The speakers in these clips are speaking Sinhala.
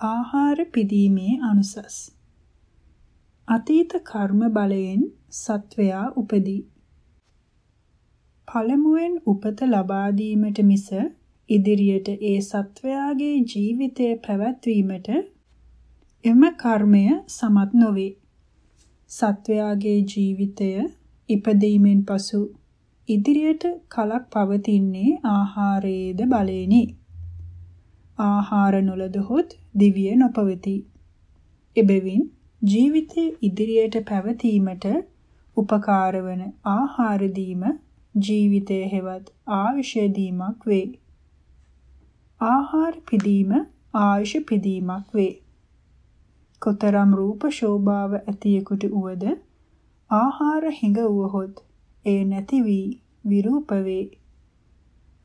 ආහාර පිදීමේ අනුසස් අතීත කර්ම බලයෙන් සත්වයා උපදී. පළමුවෙන් උපත ලබා දීමට මිස ඉදිරියට ඒ සත්වයාගේ ජීවිතය පැවැත්වීමට එම කර්මය සමත් නොවේ. සත්වයාගේ ජීවිතය ඉපදීමෙන් පසු ඉදිරියට කලක් පවතින්නේ ආහාරයේද බලෙනි. ආහාර නොලදහොත් දිවිය නොපවති. එබැවින් ජීවිතයේ ඉදිරියට පැවතීමට උපකාර වන ආහාර දීම ජීවිතයේ හෙවත් ආයුෂ දීමක් වේ. ආහාර පිදීම ආයුෂ පිදීමක් වේ. කොතරම් රූප ශෝභාව ඇතියෙකුට උවද ආහාර හිඟ වුවහොත් ඒ නැති වී විරූප වේ.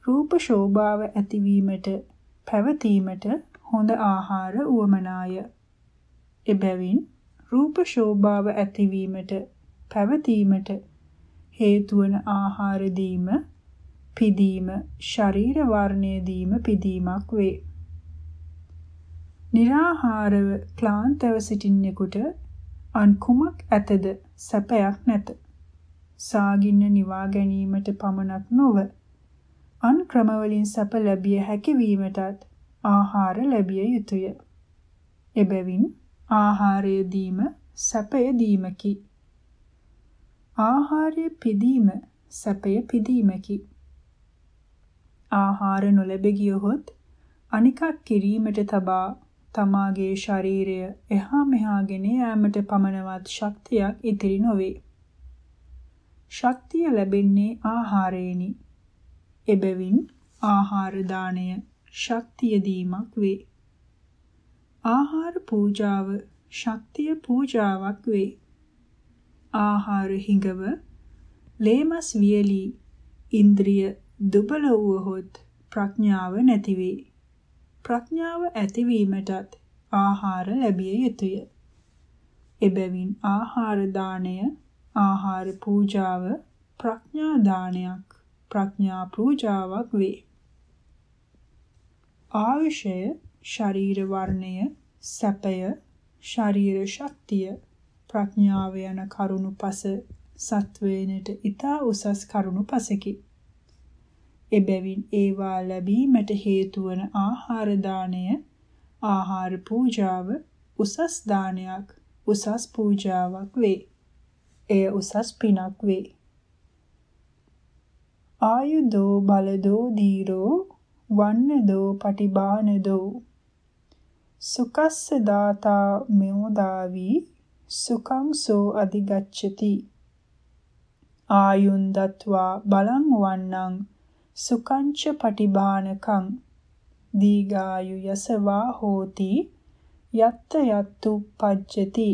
රූප ශෝභාව ඇතිවීමට පැවතීමට හොඳ ආහාර උවමනාය. එබැවින් රූප ශෝභාව ඇතිවීමට පැවතීමට හේතු වන ආහාර දීම පිදීම ශරීර වර්ණය දීම පිදීමක් වේ. निराහාරව ක්ලාන්තව සිටින්නෙකුට අන් කුමක් ඇතද සැපයක් නැත. සාගින්න නිවා ගැනීමට පමණක් නොව අන් ක්‍රමවලින් සැප ලැබිය හැකි වීමටත් ආහාර ලැබිය යුතුය. එබැවින් ආහාරය දීම සැපය දීමකි. ආහාරය පිදීම සැපය පිදීමකි. ආහාර නොලැබ ගියහොත් අනිකක් කිරීමට තබා තමාගේ ශරීරය එහා මෙහා ගෙන යාමට පමණවත් ශක්තියක් ඉතිරි නොවේ. ශක්තිය ලැබෙන්නේ ආහාරයෙනි. එබැවින් ආහාර දාණය ශක්තිය දීමක් වේ. ආහාර පූජාව ශක්තිය පූජාවක් වේ. ආහාර හිඟව ලේමස් වියලී ඉන්ද්‍රිය දුබල වූහොත් ප්‍රඥාව නැති වේ. ප්‍රඥාව ඇතිවීමටත් ආහාර ලැබිය යුතුය. එබැවින් ආහාර දාණය ආහාර පූජාව ප්‍රඥා දානයක් ප්‍රඥා පූජාවක් වේ. ආයුෂය, ශරීර වර්ණය, සැපය, ශරීර ශක්තිය, ප්‍රඥාව යන කරුණු පස සත්වේනට ඊතා උසස් කරුණු පසකි. එබැවින් ඒවා ලැබීමට හේතු වන ආහාර දාණය, ආහාර පූජාව උසස් දානයක්, උසස් පූජාවක් වේ. එය උසස් පිනක් වේ. ආයුදෝ බලදෝ දීරෝ වන්නදෝ පටිබානදෝ. සුකස්ස දාතා මෙෝදාවි සුකං සෝ අධිගච්ඡති. ආයුන් දත්වා බලං වන්නං සුකංච පටිබානකං. දීගායු යසවා හෝති යත්ත යත්තු පජ්ජති.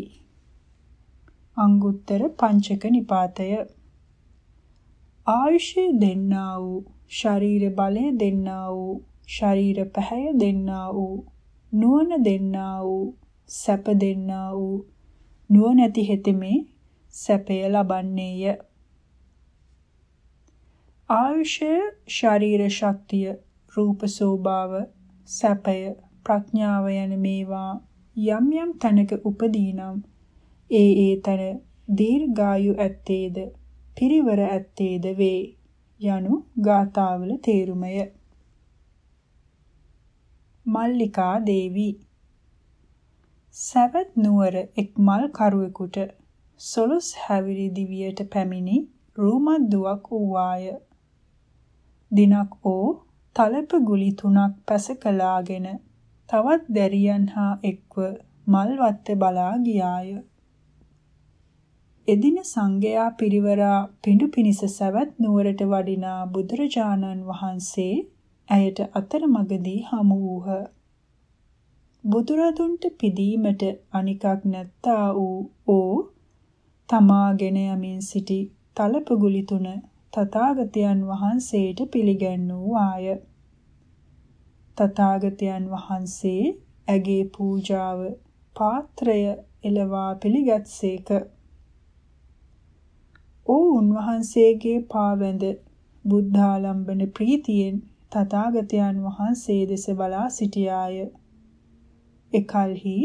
අංගුත්තර පංචක නිපාතය. ආයුෂය දෙන්නා වූ ශරීර බලය දෙන්නා වූ ශරීර පැහැය දෙන්නා වූ නුවණ දෙන්නා වූ සැප දෙන්නා වූ නුවණැති හෙතෙමේ සැපය ලබන්නේය. ආයුෂය ශරීර ශක්තිය රූප සෝභාව සැපය ප්‍රඥාව යන මේවා යම් යම් තැනක උපදීනම් ඒ ඒ තැන දීර්ඝායු ඇත්තේද පිරිවර ඇත්තේද වේ. යනු ගාථාවල තේරුමය. මල්ලිකා දේවී සවැත් නුවර එක් මල් කරුවෙකුට සොළොස් හැවිරි දිවියට පැමිණි රූමත් දුවක් වූවාය. දිනක් ඕ තලප ගුලි තුනක් පැස කලාගෙන තවත් දැරියන් හා එක්ව මල් වත්තේ බලා ගියාය. එදින සංඝයා පිරිවරා පිඬු පිනිස සවැත් නුවරට වඩිනා බුදුරජාණන් වහන්සේ ඇයට අතරමඟදී හමු වූහ. බුදුරදුන්ට පිදීමට අනිකක් නැත්තා වූ ඕ තමාගෙන යමින් සිටි තලපගුලි තුන තථාගතයන් වහන්සේට පිළිගැන්වූ ආය. තථාගතයන් වහන්සේ ඇගේ පූජාව පාත්‍රය එලවා පිළිගත්සේක. ඔව් උන්වහන්සේගේ පාවැඳ බුද්ධාලම්බන ප්‍රීතියෙන් තථාගතයන් වහන්සේ දෙස බලා සිටියාය. එකල්හි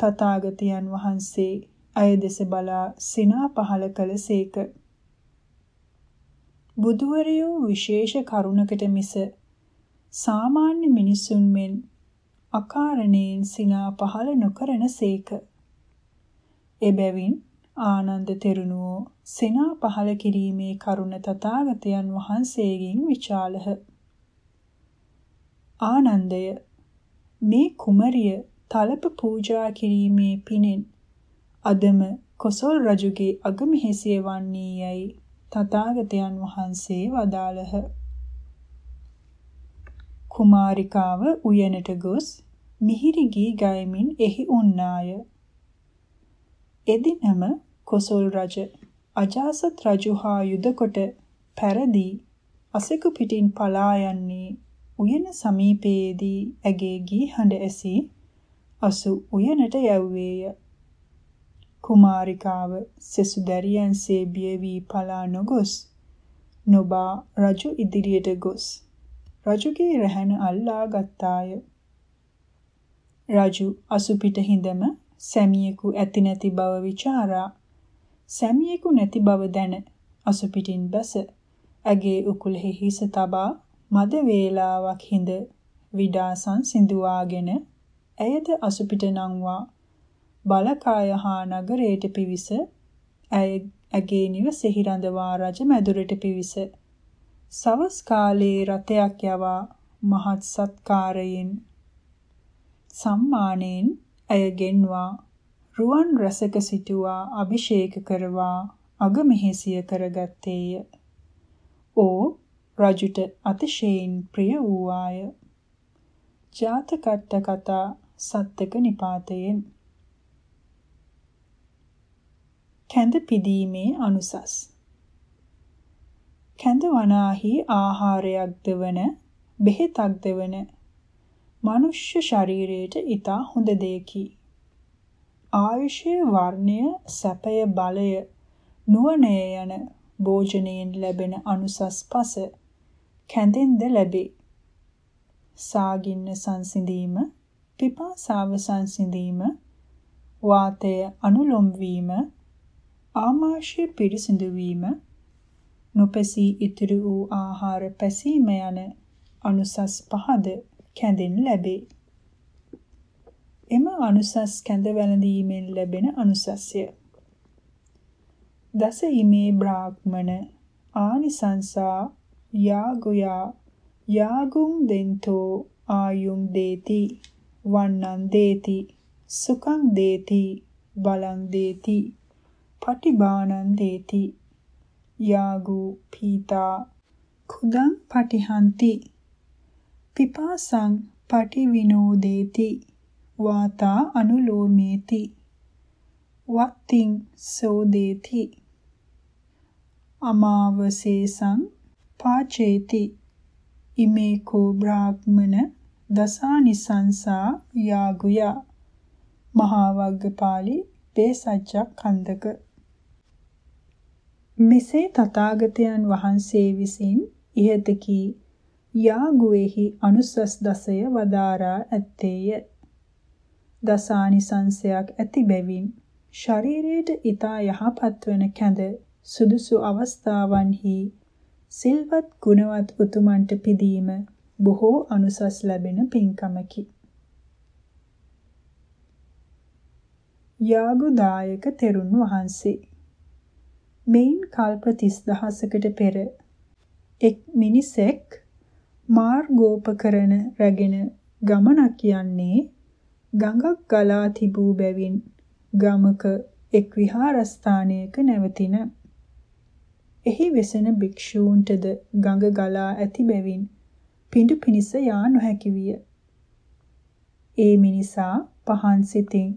තථාගතයන් වහන්සේ අය දෙස බලා සිනා පහල කළසේක. බුදුවරයෝ විශේෂ කරුණකට මිස සාමාන්‍ය මිනිසුන් මෙන් අකාරණයෙන් සිනා පහල නොකරන සේක. එබැවින් ආනන්ද තෙරණුවෝ සිනා පහල කිරීමේ කරුණ තථාගතයන් වහන්සේගෙන් විචාලහ. ආනන්දය මේ කුමරිය තලප පූජා කිරීමේ පිණින් අදම කොසල් රජුගේ අගමෙහෙසිය වන්නේ යයි තථාගතයන් වහන්සේ වදාළහ. කුමාරිකාව උයනට ගොස් මිහිරි ගී ගයමින් එහි උන්නාය. එදිනම කොසල් රජ අජාසත් රජු හා යුද කොට පැරදී අසෙකු පිටින් පලා යන්නේ උයන සමීපයේදී ඇගේ ගී හඬ ඇසී අසු උයනට යැව්වේය. කුමාරිකාව සෙසු දැරියන්සේ බිය වී පලා නොගොස් නොබා රජු ඉදිරියට ගොස් රජුගේ රැහැන අල්ලා ගත්තාය. රජු අසුපිට හිඳම සැමියෙකු ඇති නැති බව ਵਿਚාරා සැමියෙකු නැති බව දැන අසුපිටින් බැස ඇගේ උකුලෙහි හිස තබා මද වේලාවක් හිඳ විඩාසන් සිඳුවාගෙන ඇයද අසුපිට නංවා බලකාය හා නගරයට පිවිස ඇය ඇගේ නිවසෙහි රඳවා රජ මැදුරට පිවිස සවස් කාලයේ රතයක් යවා මහත් සත්කාරයෙන් සම්මානයෙන් ඇය ගෙන්වා රුවන් රසක සිටුවා අභිෂේක කරවා අගමෙහෙසිය කරගත්තේය. ඕ රජුට අතිශයින් ප්‍රිය වූවාය. ජාතකට්ට කතා සත්තක නිපාතයෙන් කැඳ පිදීමේ අනුසස් කැඳ වනාහි ආහාරයක්ද වන බෙහෙතක්ද වන මනුෂ්‍ය ශරීරයට ඊතා හොඳ දෙයකි ආයුෂය වර්ණය සැපය බලය නුවණය යන භෝජනයෙන් ලැබෙන අනුසස් පස කැඳෙන්ද ලැබේ සාගින්න සංසිඳීම පිපාසාව සංසිඳීම වාතය අනුලොම් වීම ආමාශය පිරිසිදු වීම නොපැසී ඉතිරි වූ ආහාර පැසීම යන අනුසස් පහද කැඳෙන් ලැබේ. එම අනුසස් කැඳ වැළඳීමෙන් ලැබෙන අනුසස්ය. දස හිමේ බ්‍රාහ්මණ ආනිසංසා යාගුයා යාගුම් දෙන්තෝ ආයුම් දේති වන්නං දේති සුඛං දේති බලං දේති පටිබානං දේති යාගු පීතා කුදං පටිහන්ති පිපාසං පටිවිනෝදේති වාතා අනුලෝමේති. වත්තිං සෝදේති. අමාවසේසං පාචේති. ඉමේකෝ බ්‍රාහ්මන දසානිසංසා යාගුය. මහා වග්ගපාලි පේසජ්ජක් කන්දක මෙසේ තථාගතයන් වහන්සේ විසින් ඉහත කී යාගුවේහි අනුසස් දසය වදාරා ඇත්තේය. දසානිසංශයක් ඇති බැවින් ශරීරයට ඊතා යහපත් වන කැඳ සුදුසු අවස්ථාවන්හි සිල්වත් ගුණවත් උතුමන්ට පිදීම බොහෝ අනුසස් ලැබෙන පින්කමකි. යාගුදායක තෙරුන් වහන්සේ මෙයින් කල්ප 30000කට පෙර එක් මිනිසෙක් මාර්ගෝපකරණ රැගෙන ගමනක් යන්නේ ගඟක් ගලා තිබූ බැවින් ගමක එක් විහාරස්ථානයක නැවතින එහි වෙසෙන භික්ෂූන්ටද ගඟ ගලා ඇති බැවින් පිඬු පිනිස යා නොහැකි විය. ඒ මිනිසා පහන් සිතින්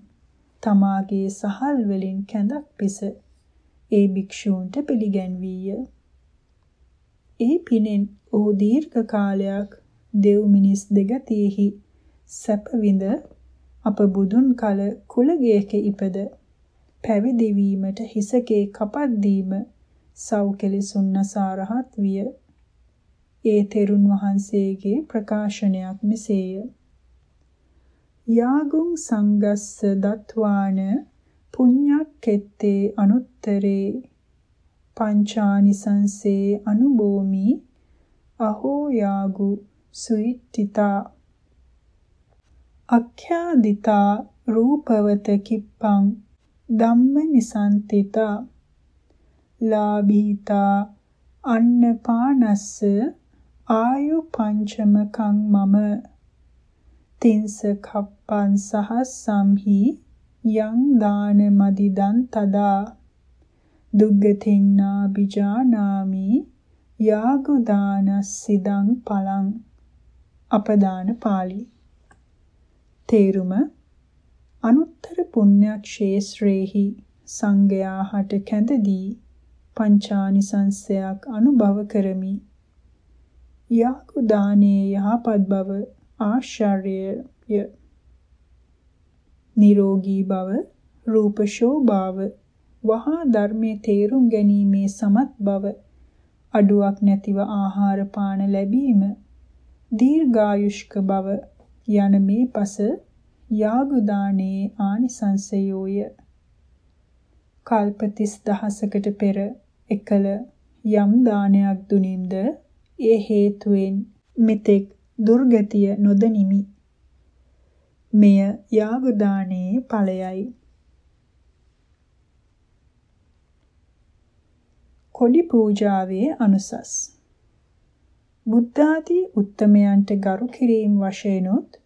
තමාගේ සහල් වලින් කැඳක් පිස ඒ භික්ෂූන්ට පිළිගැන්වීය. ඒ පිනෙන් ඔහු දීර්ඝ කාලයක් දෙව් මිනිස් දෙගතියෙහි සැප විඳ අප බුදුන් කල කුලගයක ඉපද පැවිදි වීමට හිසකේ කපත් දීම සෞකෙලිසුන් නසාරහත් විය. ඒ තෙරුන් වහන්සේගේ ප්‍රකාශනයක් මෙසේය. යාගුං සංගස්ස දත්වාන පුඤ්ඤක්කෙත්තේ අනුත්තරේ පංචානිසංසේ අනුභෝමි අහෝ යාගු සුයිට්ඨිතා අක්ඛ්‍යාදිතා රූපවත කිප්පං ධම්ම නිසන්තිතා ලාභීතා අන්නපානස්ස ආයු පංචමකං මම තින්ස කප්පං සහස්සම්හි යං දාන මදිදන් තදා දුග්ගතින්නා බිජානාමි යාගු දානස්සිදං පලං අපදාන පාළි තේරුම අනුත්තර පුණ්‍යක්ෂේත්‍රේහි සංඝයා හට කැඳදී පංචානිසංසයක් අනුභව කරමි. යාකු දානේ යහපත් බව ආශ්චර්යය. නිරෝගී බව, රූප ශෝභාව, වහා ධර්මයේ තේරුම් ගැනීමේ සමත් බව, අඩුවක් නැතිව ආහාර පාන ලැබීම, දීර්ඝායුෂ්ක බව යන මේ පස යාගු දානේ ආනිසංසයෝය. කල්ප 30000කට පෙර එකල යම් දානයක් දුනින්ද ඒ හේතුවෙන් මෙතෙක් දුර්ගතිය නොදනිමි. මෙය යාග දානයේ ඵලයයි. කොඩි පූජාවේ අනුසස් බුද්ධාදී උත්තමයන්ට ගරු කිරීම වශයෙන්ුත්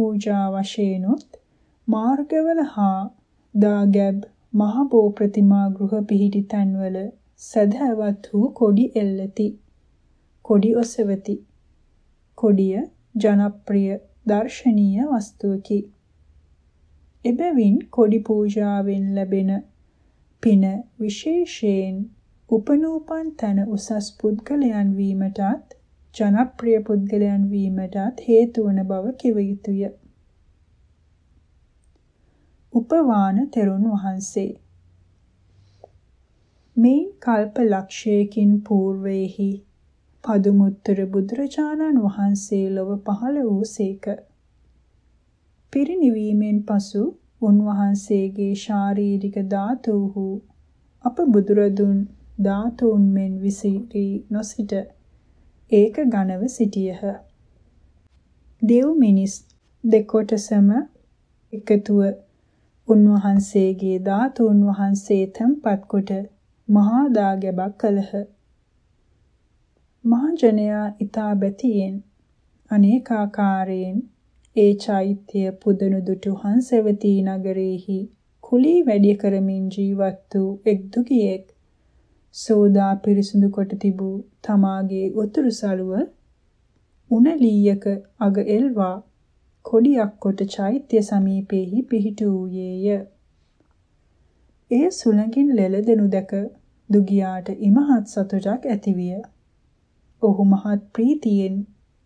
පූජා වශයෙන්ුත් මාර්ගවල හා දාගැබ් මහ බෝ ප්‍රතිමා ගෘහ පිහිටි තැන්වල සදහවත් වූ කොඩි එල්ලති. කොඩි ඔසවති. කොඩිය ජනප්‍රිය දර්ශනීය වස්තුවකි. එබැවින් කොඩි පූජාවෙන් ලැබෙන පින විශේෂයෙන් උපනූපන් තන උසස් පුද්ගලයන් වීමටත් ජනප්‍රිය පුද්ගලයන් වීමටත් හේතු වන බව කිව යුතුය. උපවාන තෙරුන් වහන්සේ මේ කල්ප ලක්ෂයකින් పూర్වෙහි පදුමුත්තර බුදුරජාණන් වහන්සේ ලොව පහළ වූසේක. පිරිනිවීමෙන් පසු උන්වහන්සේගේ ශාරීරික ධාතුහු අප බුදුරදුන් ධාතුන් මෙන් විසිරී නොසිට ඒක ඝනව සිටියහ. දෙව් මිනිස් දෙකොටසම එකතුව උන්වහන්සේගේ ධාතුන් වහන්සේ තම්පත් කොට මහා දාගැබක් කළහ. මහජනයා ඊතා බැතියෙන් අනේකාකාරයෙන් ඒ චෛත්‍ය පුදනු දුටු හංසවතී නගරේහි කුලී වැඩි කරමින් ජීවත් වූ එක් දුගියෙක් සෝදා පිරිසිදු කොට තිබූ තමාගේ උතුරු සළුව උණලීයක අග එල්වා කොඩියක් කොට චෛත්‍ය සමීපෙහි පිහිටු වූයේය. එය සුළඟින් ලෙලදෙනු දැක දුගියාට ඉමහත් සතුටක් ඇතිවිය. ඔහු මහත් ප්‍රීතියෙන්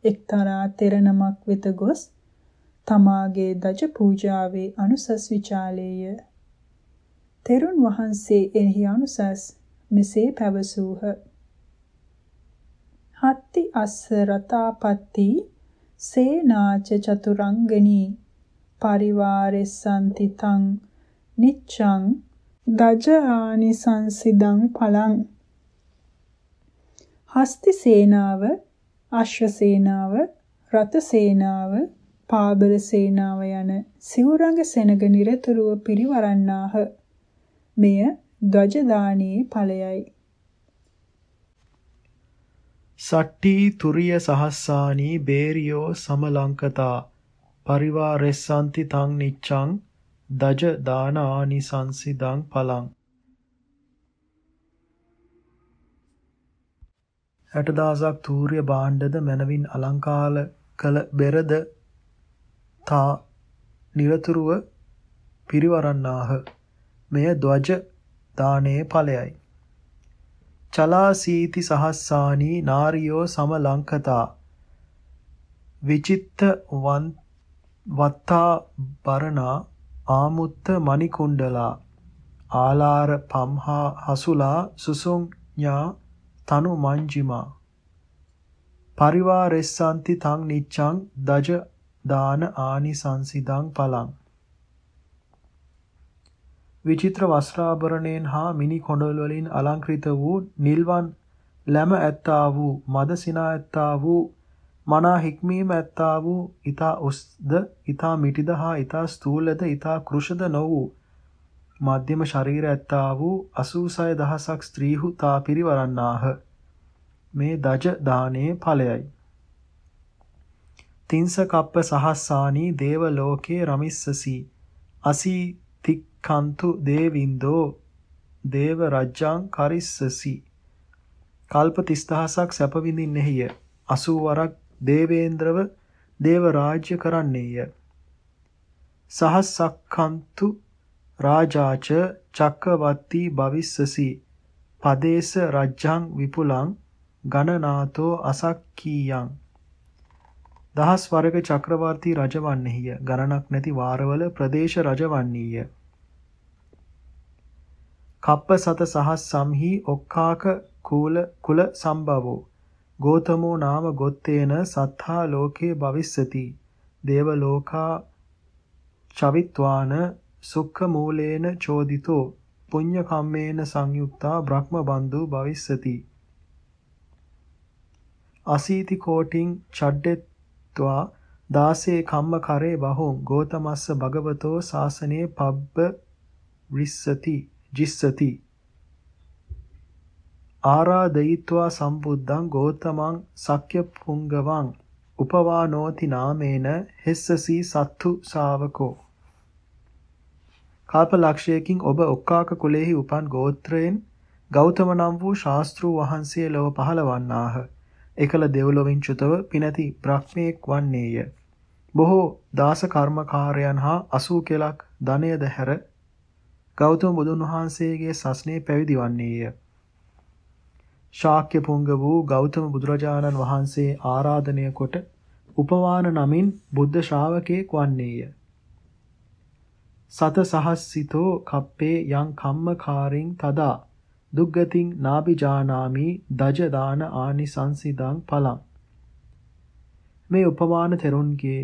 එක්තරා තෙරණමක් වෙත ගොස් තමාගේ දජ පූජාවේ අනුසස් විචාලේය. තෙරුන් වහන්සේ එහි අනුසස් මෙසේ පැවසූහ. හත්ති අස්ස රතාපත්ති සේනාච චතුරංගනී පරිවාරෙස්සන්ති තං නිච්ඡං දජ ආනිසංසිදං පලං හස්ති සේනාව අශ්ව සේනාව රත සේනාව පාබල සේනාව යන සිවුරංග සෙනග නිරතුරුව පිරිවරන්නාහ මෙය ධජ දානයේ ඵලයයි. සට්ටි තුරිය සහස්සානී බේරියෝ සමලංකතා පරිවාරෙස්සන්ති තං නිච්ඡං දජ දාන ආනිසංසිදං පලං. 60000ක් තූර්ය භාණ්ඩද මනවින් අලංකාල කළ බෙරද තා নিরතුරුව පිරිවරන්නාහ. මෙය ධ්වජ දානයේ ඵලයයි. චලාසීති සහස්සානී නාරියෝ සමලංකතා විචිත්ත වත්තා බරණා ආමුත්ත මණිකුණ්ඩලා. ආලාර පම්හා හසුලා සුසුඤ්ඤා තනු මංජිමා. පරිවාරෙස්සන්ති තං නිච්ඡං දජ දාන ආනිසංසිදං පලං. විචිත්‍ර වස්ත්‍රාභරණයෙන් හා මිනි කොණ්ඩල වලින් අලංකృత වූ නිල්වන් ලැම ඇත්තා වූ මද සිනා ඇත්තා වූ මනා හික්මීම ඇත්තා වූ ඊතා උස්ද ඊතා මිටිද හා ඊතා ස්ථූලද ඊතා කෘෂද නො වූ මධ්‍යම ශරීර ඇත්තා වූ 86 දහසක් ස්ත්‍රීහු තා පිරිවරන්නාහ. මේ දජ දානේ ඵලයයි. තින්ස කප්ප සහස්සානී දේව ලෝකේ රමිස්සසි අසී තික්කන්තු දේවින්දෝ දේව රජ්ජං කරිස්සසි. කල්ප 30000ක් සැප විඳින්නෙහිය 80 වරක් දේවේන්ද්‍රව දේව රාජ්‍ය කරන්නේය. සහස්සක්ඛන්තු රාජාච චක්කවත්ති භවිස්සසි. පදේශ රජ්ජං විපුලං ගණනාතෝ අසක්කීයං දහස් වරක චක්‍රවර්ති රජවන්නේය. ගණනක් නැති වාරවල ප්‍රදේශ රජවන්නේය. කප්ප සත සහස් සම්හි ඔක්කාක කූල කුල සම්භවෝ ගෝතමෝ නාම ගොත්තේන සත්තා ලෝකේ භවිස්සති. දේව ලෝකා චවිත්වාන සුක්ඛ මූලේන චෝදිතෝ. පුඤ්ඤ කම්මේන සංයුක්තා බ්‍රහ්ම බන්දු භවිස්සති. අසීති කෝටින් චඩ්ඩෙත් ත්වා දාසේ කම්ම කරේ බහුං ගෝතමස්ස භගවතෝ සාසනේ පබ්බ විස්සති ජිස්සති. ආරාදයිत्वा සම්බුද්ධං ගෝතමං සක්්‍ය පුංගවං උපවානෝති නාමේන හෙස්සසී සත්තු ශාවකෝ. කල්පලක්ෂයකින් ඔබ ඔක්කාක කුලෙහි උපන් ගෝත්‍රයෙන් ගෞතම නම් වූ ශාස්ත්‍රූ වහන්සේ ලොව පහළවන්නාහ එකල දෙව්ලොවින් චුතව පිනැති බ්‍රහ්මයෙක් වන්නේය. බොහෝ දාස කර්මකාරයන් හා 80 කෙලක් ධනයද හැර ගෞතම බුදුන් වහන්සේගේ සස්නේ පැවිදි වන්නේය. ශාක්‍ය පුංග වූ ගෞතම බුදුරජාණන් වහන්සේ ආරාධනය කොට උපවාන නමින් බුද්ධ ශ්‍රාවකයෙක් වන්නේය. සත සහස්සිතෝ කප්පේ යං කම්මකාරින් තදා දුග්ගතින් නාබිජානාමි දජ දාන ආනිසංසිදං පලං මේ උපමාන තෙරුන්ගේ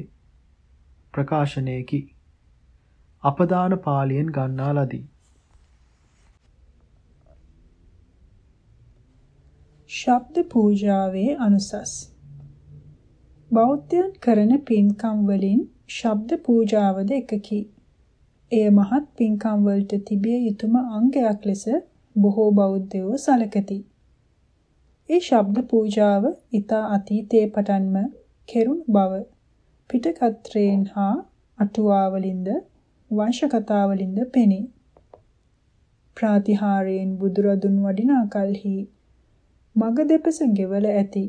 ප්‍රකාශනයකි. අපදාන පාලියෙන් ගන්නා ලදී. ශබ්ද පූජාවේ අනුසස්. බෞද්ධයන් කරන පින්කම් වලින් ශබ්ද පූජාවද එකකි. එය මහත් පින්කම් වලට තිබිය යුතුම අංගයක් ලෙස බොහෝ බෞද්ධයෝ සලකති. ඒ ශබ්ද පූජාව ඊතා අතීතයේ පටන්ම කෙරුණු බව පිටකත්‍රයෙන් හා අටුවාවලින්ද වංශ කතාවලින්ද පෙනේ. ප්‍රාතිහාරයෙන් බුදුරදුන් වඩිනා කලෙහි මග දෙපස ගෙවල ඇති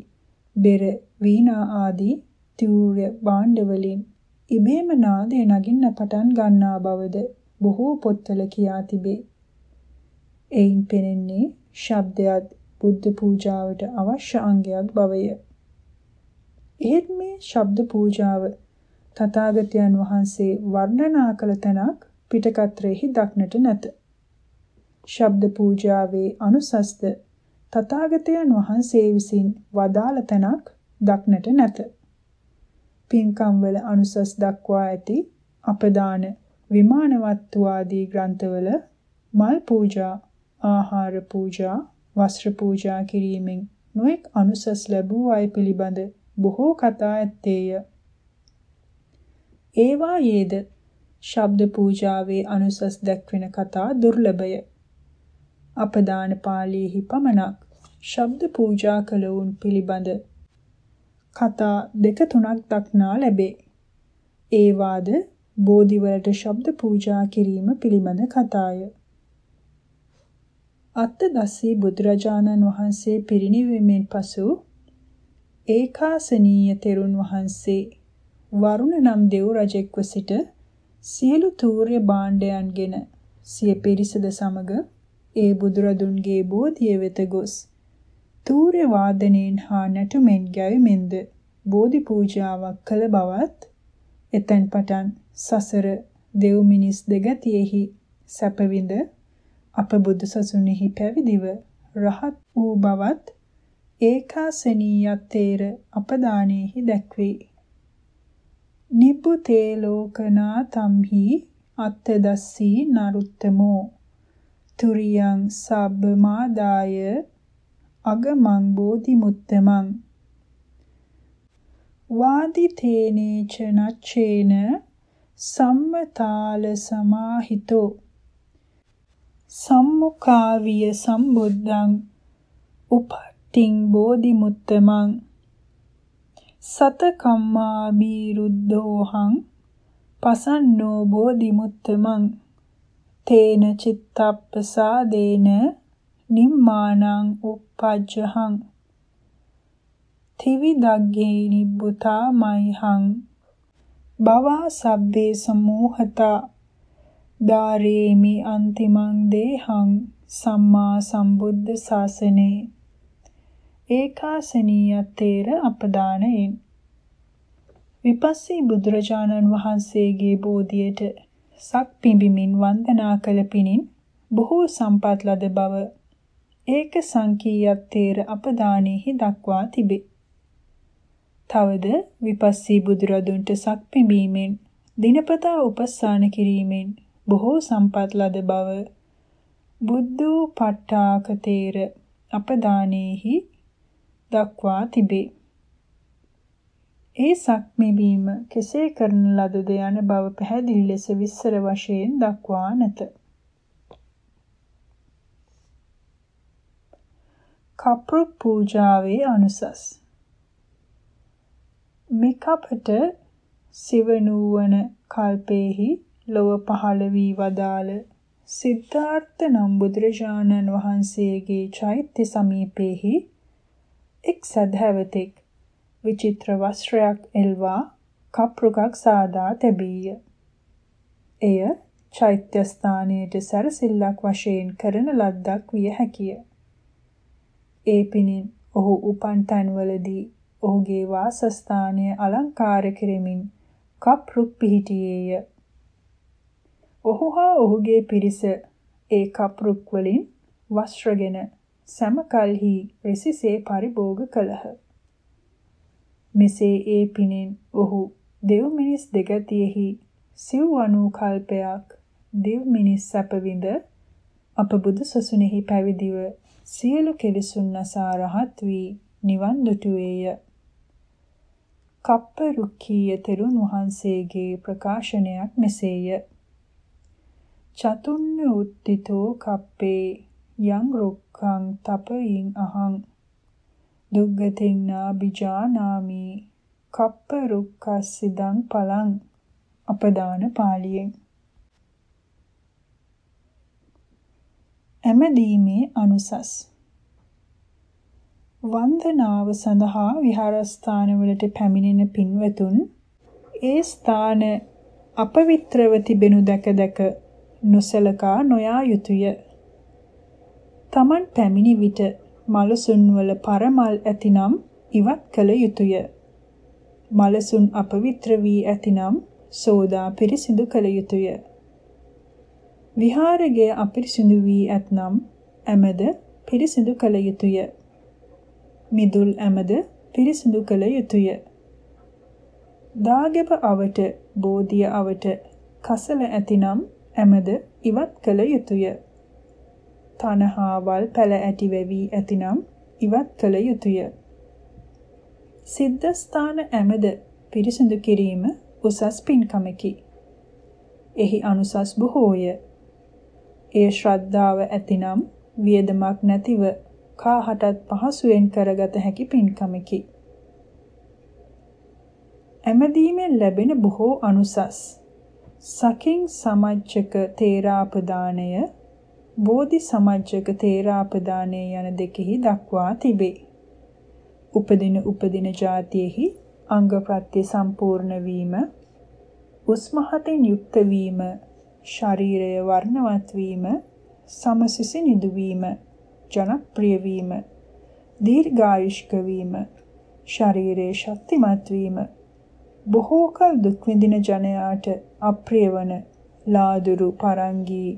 බෙර වීණා ආදී තිවුර්ය භාණ්ඩ වලින් ඉබේම නාදය නගින්න පටන් ගන්නා බවද බොහෝ පොත්වල කියා තිබේ. එයින් පෙනෙන්නේ ශබ්දයත් බුද්ධ පූජාවට අවශ්‍ය අංගයක් බවය. එහෙත් මේ ශබ්ද පූජාව තථාගතයන් වහන්සේ වර්ණනා කළ තැනක් පිටකත්‍රෙහි දක්නට නැත. ශබ්ද පූජාවේ අනුසස්ත තථාගතයන් වහන්සේ විසින් වදාළ තැනක් දක්නට නැත. පින්කම් වල අනුසස් දක්වා ඇති අපදාන විමානවත්තු ආදී ග්‍රන්ථවල මල් පූජා ආහාර පූජා, වස්ත්‍ර පූජා කිරීමෙන් නොඑක් අනුසස් ලැබූ අය පිළිබඳ බොහෝ කතා ඇත්තේය. ඒවායේද ශබ්ද පූජාවේ අනුසස් දැක්වෙන කතා දුර්ලභය. අපදාන පාළියේහි පමණක් ශබ්ද පූජා කළවුන් පිළිබඳ කතා දෙක තුනක් දක්නා ලැබේ. ඒවාද බෝධිවලට ශබ්ද පූජා කිරීම පිළිබඳ කතාය. අත්තදස්සී බුදුරජාණන් වහන්සේ පිරිනිවීමෙන් පසු ඒකාසනීය තෙරුන් වහන්සේ වරුණ නම් දෙව් රජෙක්ව සිට සියලු තූර්ය භාණ්ඩයන්ගෙන සිය පිරිසද සමග ඒ බුදුරදුන්ගේ බෝධිය වෙත ගොස් තූර්ය වාදනයෙන් හා නැටුමෙන් ගැයීමෙන්ද බෝධි පූජාවක් කළ බවත් එතෙන් පටන් සසර දෙව් මිනිස් දෙගතියෙහි සැපවිඳ අප බුදු සසුනේහි පැවිදිව රහත් වූ බවත් ඒකාසනීයතේර අපදානෙහි දැක්වේ. නිබ්බුතේ ලෝකනා තම්හි අත්තදස්සී නරුත්තමෝ. තුරියං සබ්බමාදාය අගමං බෝධි මුත්තමං වාදි තේනේච නච්චේන සම්මතාල සමාහිතෝ. සම්මුඛාවිය සම්බුද්ධං උපට්ඨින් බෝධි මුත්තමං සත කම්මා බීරුද්ධෝහං පසන්නෝ බෝධි මුත්තමං තේන චිත්තප්පසාදේන නිම්මානං uppajjahං තිවිදග්ගේ නිබ්බුතා මයිහං බවා සබ්බේ සමෝහතා දාරේමි අන්තිමං දේහං සම්මා සම්බුද්ධ ශාසනේ ඒකාසනීයතේර අපදානයෙන් විපස්සී බුදුරජාණන් වහන්සේගේ බෝධියට සක් පිඹිමින් වන්දනා කළ පිණින් බොහෝ සම්පත් ලද බව ඒක සංකීයත්තේර අපදානෙහි දක්වා තිබේ. තවද විපස්සී බුදුරදුන්ට සක්පිඹීමෙන් දිනපතා උපස්ථාන කිරීමෙන් බොහෝ සම්පත් ලද බව බුද්ධෝ පට්ඨාකතේර අපදානෙහි දක්වා තිබේ. ඒ සක්මිබීම කෙසේ කරන ලදද යන බව පැහැදිලි ලෙස විස්තර වශයෙන් දක්වා නැත. කප්රු පූජාවේ අනුසස් මිකපට සිවනුවන කල්පේහි ලොව පහළ වී වදාළ සිද්ධාර්ථ නම් බුදුරජාණන් වහන්සේගේ චෛත්‍ය සමීපෙහි එක් සදහැවතෙක් විචිත්‍ර වස්ත්‍රයක් එල්වා කප්රුකක් සාදා තැබීය. එය චෛත්‍ය ස්ථානයේ සැරසිල්ලක් වශයෙන් කරන ලද්දක් විය හැකිය. ඒ පිණින් ඔහු උපන් තන්වලදී ඔහුගේ වාසස්ථානය අලංකාර කෙරෙමින් කප්රුක් පිහිටියේය. ඔහු හා ඔහුගේ පිරිස ඒ කප්රුක් වලින් වස්ත්‍රගෙන සමකල්හි රෙසිසේ පරිභෝග කළහ. මෙසේ ඒ පිණින් ඔහු දෙව් මිනිස් දෙගතියෙහි සිව්වණු කල්පයක් දෙව් මිනිස් සැප විඳ අප බුදු සසුනේහි පැවිදිව සියලු කෙලෙසුන් නසා රහත් වී නිවන් දුටුවේය. කප්ප රුක්කීය තෙරුන් වහන්සේගේ ප්‍රකාශනයක් මෙසේය. චතුන්න උත්තිතෝ කප්පේ යං රුක්ඛං තපයින් අහං. දුග්ගතින් නාබිජානාමි කප්ප රුක්ඛස්සිදං පලං. අපදාන පාළියෙන්. ඇමදීමේ අනුසස්. වන්දනාව සඳහා විහාරස්ථානවලට පැමිණෙන පින්වතුන් ඒ ස්ථාන අපවිත්‍රව තිබෙනු දැක දැක නොසලකා නොයා යුතුය. Taman පැමිණි විට මලසුන් වල පරමල් ඇතිනම් ඉවත් කළ යුතුය. මලසුන් අපවිත්‍ර වී ඇතිනම් සෝදා පිරිසිදු කළ යුතුය. විහාරය අපිරිසිදු වී ඇතනම් ඇමද පිරිසිදු කළ යුතුය. මිදුල් ඇමද පිරිසිදු කළ යුතුය. දාගෙබ අවට බෝධිය අවට කසල ඇතිනම් ඇමද ඉවත් කළ යුතුය. තනහාවල් පැල ඇති වෙවි ඇතිනම් ඉවත් කළ යුතුය. සිද්ධාස්ථාන ඇමද පිරිසිදු කිරීම උසස් පින්කමකි. එහි අනුසස් බොහෝය. එය ශ්‍රද්ධාව ඇතිනම් වියදමක් නැතිව කාහටත් පහසුවෙන් කරගත හැකි පින්කමකි. ඇමදීමෙන් ලැබෙන බොහෝ අනුසස් සකින් සමජ්ජක තේරාපදානය බෝධි සමජ්ජක තේරාපදානය යන දෙකෙහි දක්වා තිබේ. උපදින උපදින જાතියෙහි අංග ප්‍රත්‍ය සම්පූර්ණ වීම උස්මහතෙන් යුක්ත වීම ශරීරය වර්ණවත් වීම, සමසිසි නිදුවීම, ජනප්‍රිය වීම, දීර්ඝායුෂ්ක වීම, ශරීරයේ ශක්තිමත් වීම, බොහෝ කල දුක් විඳින ජනයාට අප්‍රිය වන ලාදුරු පරංගී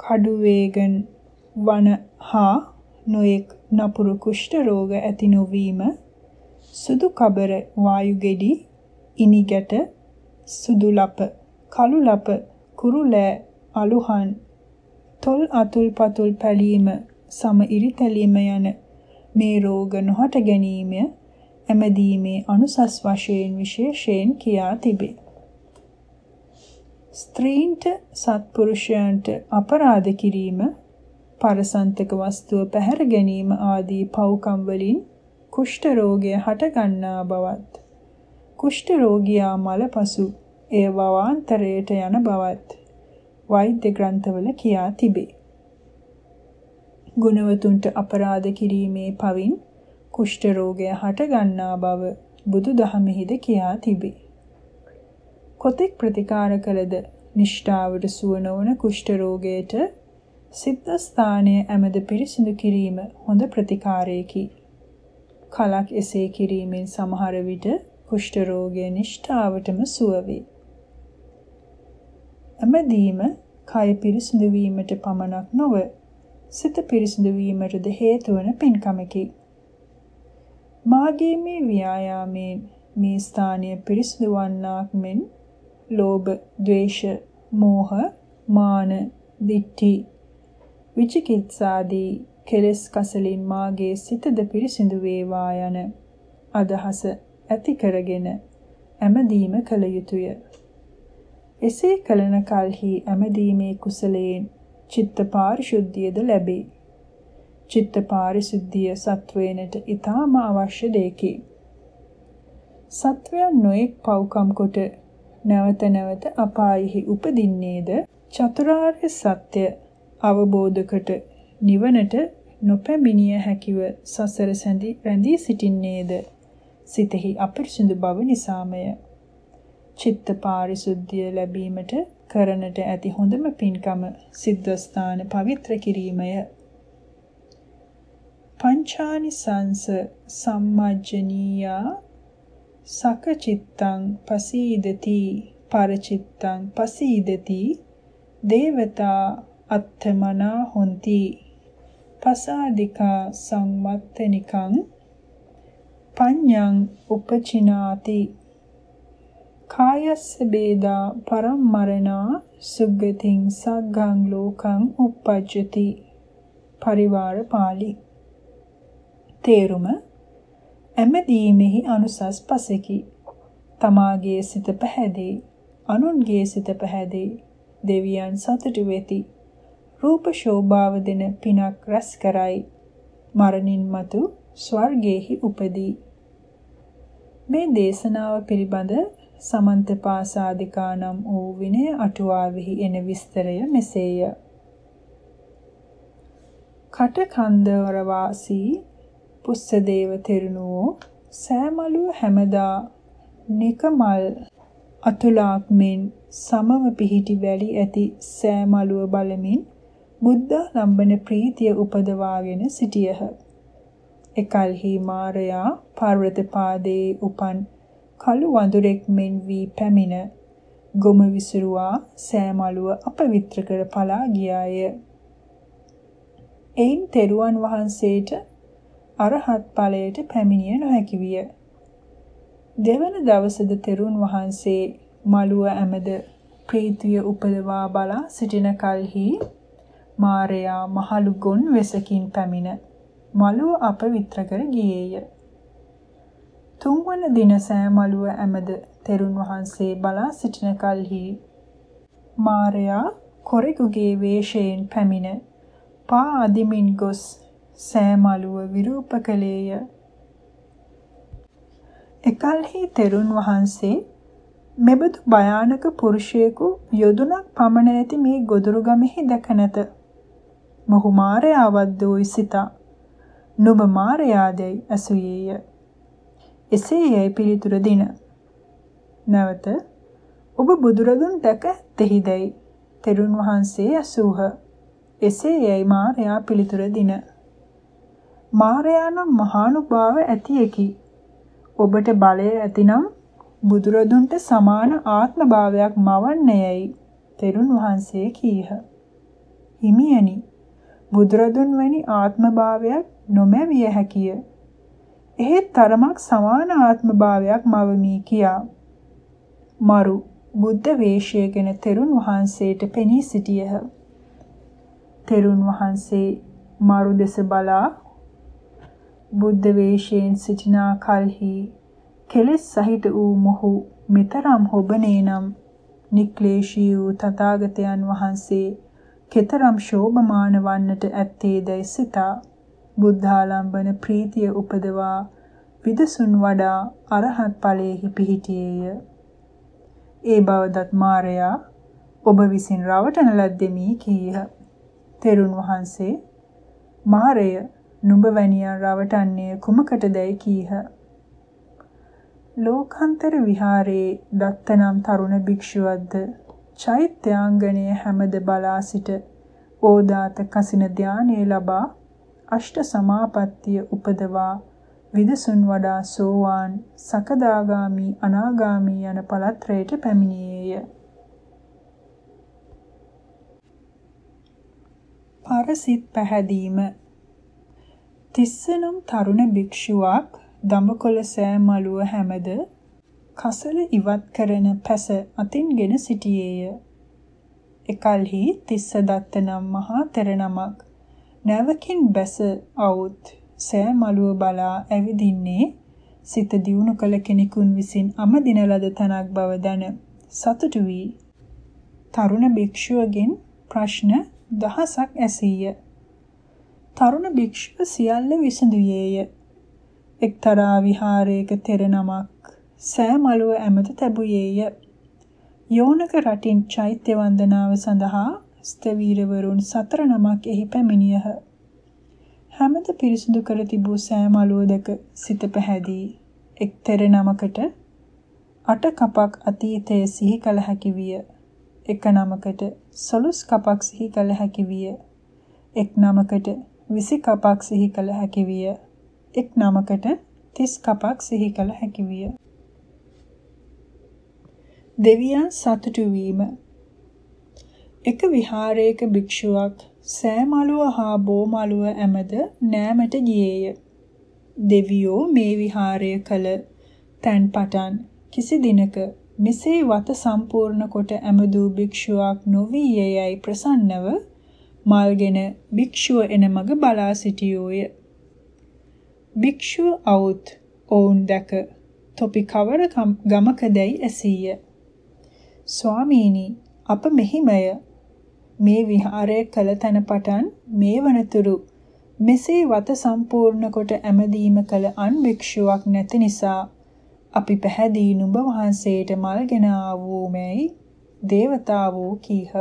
කඩු වේගන් වන හා නොයෙක් නපුරු කුෂ්ඨ රෝග ඇති නොවීම සුදු කබර වායු ගෙඩි ඉනිගැට සුදු ලප, කළු ලප, කුරුලෑ, අලුහන්, තොල් අතුල් පතුල් පැලීම, සම ඉරිතැලීම යන මේ රෝග නොහට ගැනීම ඇමදීමේ අනුසස් වශයෙන් විශේෂයෙන් කියා තිබේ. ස්ත්‍රීන්ට සත්පුරුෂයන්ට අපරාධ කිරීම පරසන්තක වස්තුව පැහැර ගැනීම ආදී පව්කම් වලින් කුෂ්ඨ රෝගය හටගන්නා බවත් කුෂ්ඨ රෝගියා මලපසු එය වවාන්තරයට යන බවත් වෛද්‍ය ග්‍රන්ථවල කියා තිබේ. ගුණවතුන්ට අපරාධ කිරීමේ පවින් කුෂ්ඨ රෝගය හටගන්නා බව බුදුදහමෙහිද කියා තිබේ. කොතෙක් ප්‍රතිකාර කළද නිෂ්ඨාවට සුව නොවන කුෂ්ඨ රෝගයට සිද්ධ ස්ථානයේ ඇමද පිරිසිදු කිරීම හොඳ ප්‍රතිකාරයකි. කලක් එසේ කිරීමෙන් සමහර විට කුෂ්ඨ රෝගය නිෂ්ඨාවටම සුව වේ. ඇමදීම කය පිරිසිදු වීමට පමණක් නොව සිත පිරිසිදු වීමටද හේතු වන පින්කමකි. මාගේ මේ ව්‍යායාමයෙන් මේ ස්ථානය පිරිසිදු වන්නාක් මෙන් ලෝභ, ද්වේෂ, මෝහ, මාන, දිට්ඨි, විචිකිත්සාදී කෙලෙස් කසලින් මාගේ සිතද පිරිසිදු වේවා යන අදහස ඇති කරගෙන ඇමදීම කළ යුතුය. එසේ කලන කලෙහි ඇමදීමේ කුසලයෙන් චිත්ත පාරිශුද්ධියද ලැබේ. චිත්ත පාරිශුද්ධිය සත්වේනට ඊටාම අවශ්‍ය දෙයකි. සත්වයන් නොඑක් පව්කම් කොට නැවත නැවත අපායෙහි උපදින්නේද? චතුරාර්ය සත්‍ය අවබෝධකට නිවනට නොපැමිණිය හැකිව සසර සැඳි රැඳී සිටින්නේද? සිතෙහි අපරිසුදු බව නිසාමය. චිත්ත පාරිශුද්ධිය ලැබීමට කරනට ඇති හොඳම පින්කම සිද්ධාස්ථාන පවිත්‍ර කිරීමය. පංචානි සංස සම්මජ්ජනීයා සකචිත්තං පසීදති පරචිත්තං පසීදති දේවතා අත්තමනා හොಂತಿ පසාදිකා සංමත්තනිකං පඤ්ඤං උපචිනාති කායස්ස බේදා පරම්මරණා සුග්ගතින් සග්ගං ලෝකං uppajjati පරිවාර පාළි තේරුම ඇමදීමෙහි අනුසස් පසෙකි. තමාගේ සිත පැහැදේ, අනුන්ගේ සිත පැහැදේ, දෙවියන් සතුටු වෙති. රූප ශෝභාව දෙන පිනක් රැස් කරයි. මරණින් මතු ස්වර්ගයේහි උපදී. මේ දේශනාව පිළිබඳ සමන්ත පාසාදිකා නම් වූ විනය අටුවාවෙහි එන විස්තරය මෙසේය. කටකන්දවර වාසී පුස්සදේව තෙරණුවෝ සෑමලුව හැමදා නිකමල් අතුලාක් මෙන් සමව පිහිටි වැලි ඇති සෑමලුව බලමින් බුද්ධ ලම්බන ප්‍රීතිය උපදවාගෙන සිටියහ. එකල්හි මාරයා පර්වත පාදයේ උපන් කළු වඳුරෙක් මෙන් වී පැමිණ ගොම විසිරුවා සෑමලුව අපවිත්‍ර කර පලා ගියාය. එයින් තෙරුවන් වහන්සේට අරහත් ඵලයට පැමිණිය නොහැකි විය. දෙවන දවසද තෙරුන් වහන්සේ මළුව ඇමද ප්‍රීතිය උපදවා බලා සිටින කලෙහි මාරයා මහලු ගොන් වෙසකින් පැමිණ මළුව අපවිත්‍ර කර ගියේය. තුන්වන දින සෑ මළුව ඇමද තෙරුන් වහන්සේ බලා සිටින කලෙහි මාරයා කොරෙකුගේ වේශයෙන් පැමිණ පා අදිමින් ගොස් සෑමලුව විරූප කළේය. එකල්හි තෙරුන් වහන්සේ මෙබඳු භයානක පුරුෂයෙකු යොදුනක් පමණ ඇති මේ ගොදුරු ගමෙහි දැක නැත. මොහු මාරයාවත් දෝයි සිතා. නුඹ මාරයාදැයි ඇසුයේය. එසේ යයි පිළිතුර දින. නැවත ඔබ බුදුරදුන් දැක ඇත්තෙහිදැයි තෙරුන් වහන්සේ ඇසූහ. එසේ යයි මාරයා පිළිතුර දින. මාරයානම් මහානුභාව ඇතියකි. ඔබට බලය ඇතිනම් බුදුරදුන්ට සමාන ආත්ම භාවයක් මවන්නේයයි තෙරුන් වහන්සේ කීහ. හිමියනි බුදුරදුන් වැනි ආත්ම භාවයක් නොමැවිය හැකිය. එහෙත් තරමක් සමාන ආත්ම භාවයක් මවමි කියා. මරු බුද්ධ වේශයගෙන තෙරුන් වහන්සේට පෙනී සිටියහ. තෙරුන් වහන්සේ මාරු දෙස බලා බුද්ධ වේශයෙන් සිටිනා කලෙහි කෙලෙස් සහිත වූ මොහු මෙතරම් හොබනේ නම් නික්ලේශී වූ තථාගතයන් වහන්සේ කෙතරම් ශෝභමාන වන්නට ඇත්තේදයි සිතා බුද්ධාලම්බන ප්‍රීතිය උපදවා විදසුන් වඩා අරහත් ඵලයේහි පිහිටියේය. ඒ බවදත් මාරයා ඔබ විසින් රවටන ලද්දෙමි කීහ. තෙරුන් වහන්සේ මාරය නුඹ වැනියන් රවටන්නේ කුමකටදයි කීහ. ලෝකාන්තර විහාරයේ දත්තනම් තරුණ භික්ෂුවක්ද චෛත්‍යාංගණය හැමද බලා සිට ඕදාත කසින ධානයේ ලබා අෂ්ට සමාපත්තිය උපදවා විදසුන් වඩා සෝවාන් සකදාගාමි අනාගාමි යන පළත්‍රයට පැමිණියේය. පරසිට පැහැදීම තිස්සනම් තරුණ භික්ෂුවක් දඹකොළ සෑ මළුව හැමද කසල ඉවත් කරන පැස අතින්ගෙන සිටියේය. එකල්හි තිස්ස දත්ත නම් මහා තෙර නමක් නැවකින් බැස අවුත් සෑ මළුව බලා ඇවිදින්නේ සිත දියුණු කළ කෙනෙකුන් විසින් අමදින ලද තනක් බව දැන සතුටු වී තරුණ භික්ෂුවගෙන් ප්‍රශ්න දහසක් ඇසීය. තරුණ භික්ෂුව සියල්ල විසඳුයේය. එක්තරා විහාරයක තෙර නමක් සෑ මළුව ඇමත තැබුයේය. යෝනක රටින් චෛත්‍ය වන්දනාව සඳහා ස්තවීරවරුන් සතර නමක් එහි පැමිණියහ. හැමද පිරිසිදු කර තිබූ සෑම අලුව දැක සිත පැහැදී එක්තර නමකට අට කපක් අතීතයේ සිහි කළ හැකි විය. එක නමකට සොළොස් කපක් සිහි කළ හැකි විය. එක් නමකට 20 කපක් සිහි කළ හැකි විය. එක් නමකට 30 කපක් සිහි කළ හැකි විය. දෙවියන් සතුටු වීම එක විහාරයක භික්ෂුවක් සෑමලුව හා බෝමලුව ඇමද නෑමට ගියේය. දෙවියෝ මේ විහාරය කළ තැන් පටන් කිසි දිනක මෙසේ වත සම්පූර්ණ කොට ඇමදූ භික්ෂුවක් නොවී යයි ප්‍රසන්නව මල්ගෙන භික්ෂුව එන මග බලා සිටියෝය. භික්ෂුව අවුත් ඔවුන් දැක තොපි කවර ගමකදැයි ඇසීය. ස්වාමීනි අප මෙහිමය මේ විහාරය කළ තැන පටන් මේ වනතුරු මෙසේ වත සම්පූර්ණ කොට ඇමදීම කළ අන් භික්ෂුවක් නැති නිසා අපි පැහැදී නුඹ වහන්සේට මල්ගෙන ආවෝමැයි දේවතාවෝ කීහ.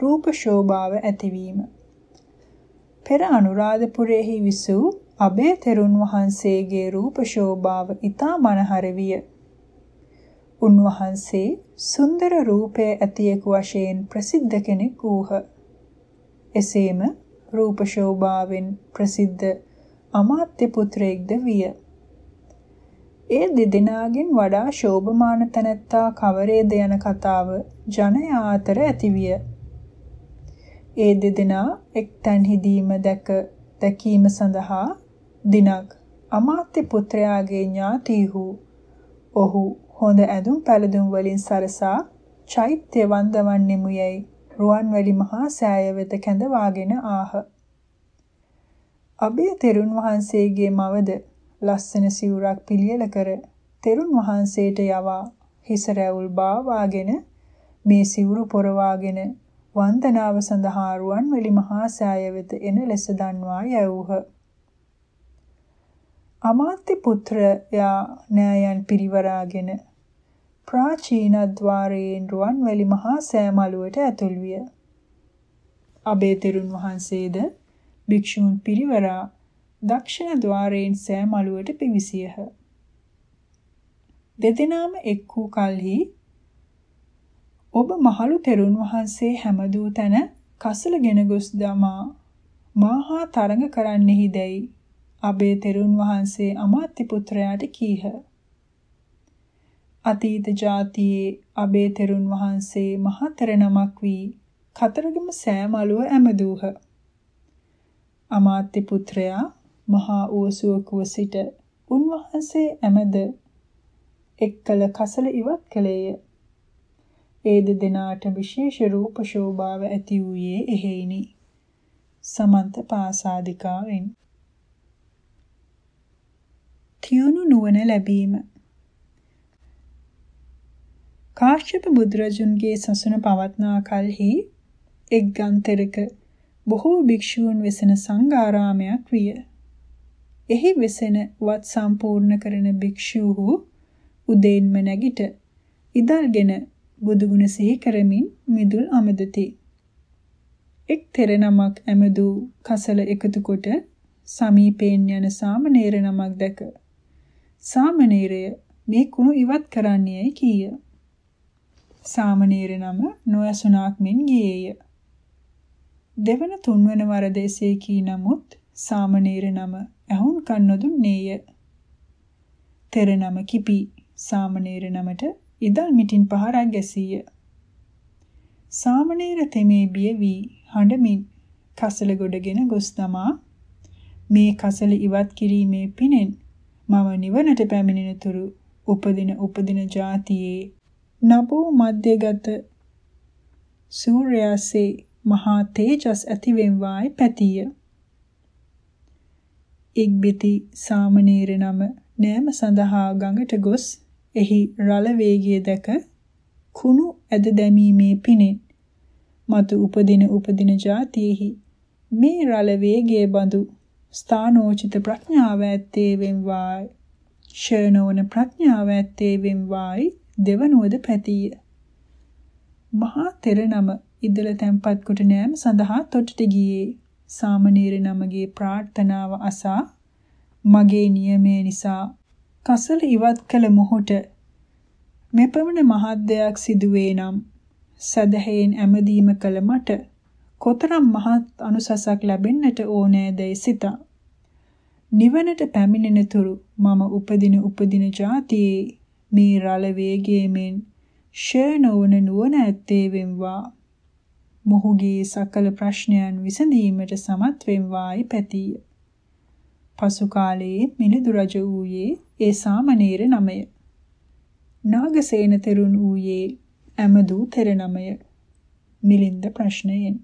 රූප ශෝභාව ඇතිවීම පෙර අනුරාධපුරයෙහි විසූ අබේ තෙරුන් වහන්සේගේ රූප ශෝභාව ඊතා මනහර විය. උන්වහන්සේ සුන්දර රූපය ඇතියෙකු වශයෙන් ප්‍රසිද්ධ කෙනෙක් වූහ. එසේම රූප ශෝභාවෙන් ප්‍රසිද්ධ අමාත්‍ය පුත්‍රයෙක්ද විය. ඒ දෙදෙනාගෙන් වඩා ශෝභමාන තැනැත්තා කවරේද යන කතාව ජනයා අතර ඇතිවිය. ඒ දෙදෙනා එක් තැන්හිදීම දැක දැකීම සඳහා දිනක් අමාත්‍ය පුත්‍රයාගේ ඥාතීහු ඔහු හොඳ ඇඳුම් පැළඳුම් වලින් සරසා චෛත්‍ය වන්දවන්නෙමු යයි රුවන්වැලි මහා සෑය වෙත කැඳවාගෙන ආහ. අබේ තෙරුන් වහන්සේගේ මවද ලස්සන සිවුරක් පිළියෙල කර තෙරුන් වහන්සේට යවා හිස රැවුල් බාවාගෙන මේ සිවුරු පොරවාගෙන වන්දනාව සඳහා රුවන්වැලි මහා සෑය වෙත එන ලෙස දන්වා යැවූහ. අමාත්‍ය පුත්‍රයා නෑයන් පිරිවරාගෙන ප්‍රාචීන ద్వාරයෙන් රුවන්වැලි මහා සෑ මළුවට ඇතුල් විය. අබේතෙරුන් වහන්සේද භික්ෂූන් පිරිවරා දක්ෂිණ ద్వාරයෙන් සෑ මළුවට පිවිසියහ. දෙදෙනාම එක් වූ කලෙහි ඔබ මහලු තෙරුන් වහන්සේ හැමදූ තැන කසලගෙන ගොස් දමා මාහා තරඟ කරන්නෙහි දැයි අබේ තෙරුන් වහන්සේ අමාත්‍ය පුත්‍රයාට කීහ. අතීත જાතියේ අබේ තෙරුන් වහන්සේ මහතර නමක් වී කතරගම සෑමලුව ඇමදූහ. අමාත්‍ය පුත්‍රයා මහා උවසුවකුව සිට උන්වහන්සේ ඇමද එක්කල කසල ඉවත් කළේය. ඒ දෙදෙනාට විශේෂ රූප ශෝභාව ඇති වූයේ එහෙයිනි. සමන්ත පාසාදිකාවෙන් තියුණු නුවණ ලැබීම කාශ්‍යප බුදුරජුන්ගේ සසුන පවත්නා කලෙහි එක් ගන්තරක බොහෝ භික්ෂූන් වෙසෙන සංඝාරාමයක් විය. එහි වෙසෙන වත් සම්පූර්ණ කරන භික්ෂූහු උදේන්ම නැගිට ඉදල්ගෙන බුදුගුණ සිහි කරමින් මිදුල් අමදති. එක් තෙර නමක් ඇමදු කසල එකතු කොට සමීපයෙන් යන සාමණේර නමක් දැක සාමණේරය මේ කුණු ඉවත් කරන්නේයි කීය. සාමණේර නම නොයසුණාක් මෙන් ගියේය. දෙවන තුන්වන වර දෙසේ කී නමුත් සාමණේර නම ඇහුන් කන් නොදුන්නේය. තෙර නම කිපි සාමණේර නමට ඉදල් මිටින් පහරක් ගැසීය. සාමණේර තෙමේ බිය වී හඬමින් කසල ගොඩගෙන ගොස් තමා මේ කසල ඉවත් කිරීමේ පිනෙන් මම නිවනට පැමිණෙනතුරු උපදින උපදින જાතියේ නබෝ මධ්‍යගත සූර්යයාසේ මහා තේජස් ඇතිවෙන්වායි පැතිය. ඉක්බිති සාමණේර නම නෑම සඳහා ගඟට ගොස් එහි රළ වේගය දැක කුණු ඇද දැමීමේ පිණින් මතු උපදින උපදින જાතියෙහි මේ රළ වේගයේ බඳු ස්ථානෝචිත ප්‍රඥාව ඇත්තේ වෙන්වායි ෂයනෝන ප්‍රඥාව ඇත්තේ වෙන්වායි දෙවනුවද පැතිය. මහා තෙර නම ඉදල තැන්පත් කොට නෑම සඳහා තොටට ගියේ. සාමණේර නමගේ ප්‍රාර්ථනාව අසා මගේ නියමය නිසා කසල ඉවත් කළ මොහොත මෙපමණ මහත් දෙයක් සිදුවේ නම් සදහයෙන් ඇමදීම කළ මට කොතරම් මහත් අනුසසක් ලැබෙන්නට ඕනෑදයි සිතා. නිවනට පැමිණෙනතුරු මම උපදින උපදින જાතියේ මේ රළ වේගයෙන් ෂය නොවන නුවණ ඇත්තේ වෙම්වා. මොහුගේ සකල ප්‍රශ්නයන් විසඳීමට සමත් වෙම්වායි පැතිය. පසු කාලයේ මිලිඳු රජ වූයේ ඒ සාමණේර නමය. නාගසේන තෙරුන් වූයේ ඇමදු තෙර නමය. මිලින්ද ප්‍රශ්නයෙන්